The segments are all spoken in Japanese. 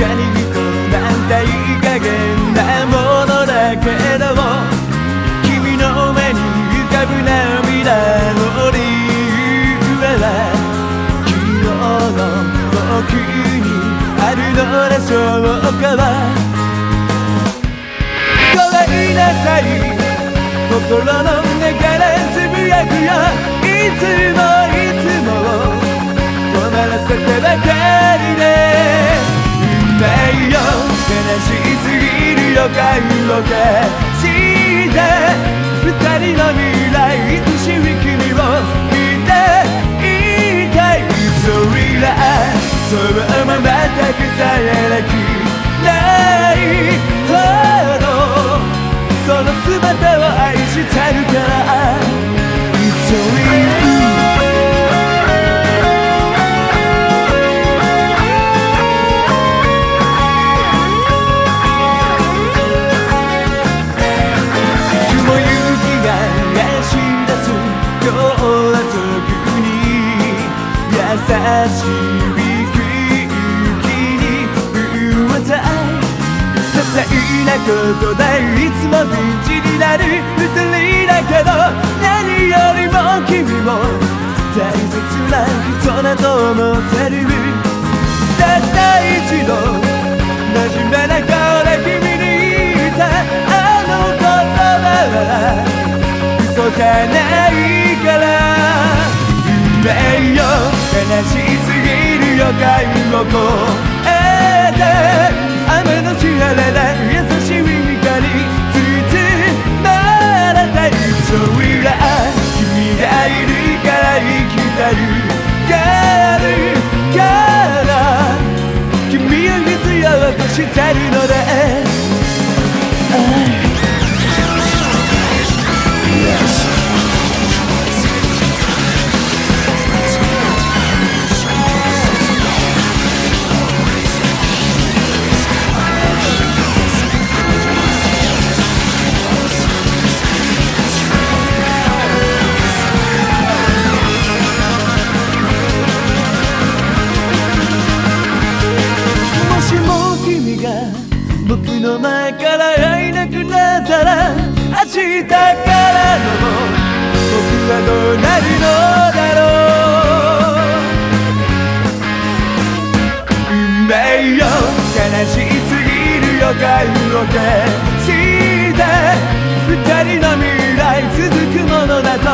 かに不幸なんていい加減なものだけど君の目に浮かぶ涙の理由は昨日の僕にあるのでしょうかはごめんなさい心の中でつぶやくよいつもいつも止まらせてばかりしすぎる予感を消して二人の未来いつしい君を優しい息に震えたい些細なことでいつもピンチになる二人だけど何よ。りも君も大切な人だと思ってるたった一度真面目な顔で君に言ったあの言葉は嘘じゃないから運命よ。悲しすぎる予感を超えて雨のち晴れで優しい光ついつならたいそれら君がいるから生きてるがるから君を必要としてるので。命よ。悲しすぎる予感を消して二人の未来続くものだと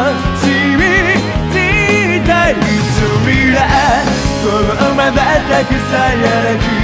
信じたい。それらそのままたくさやらき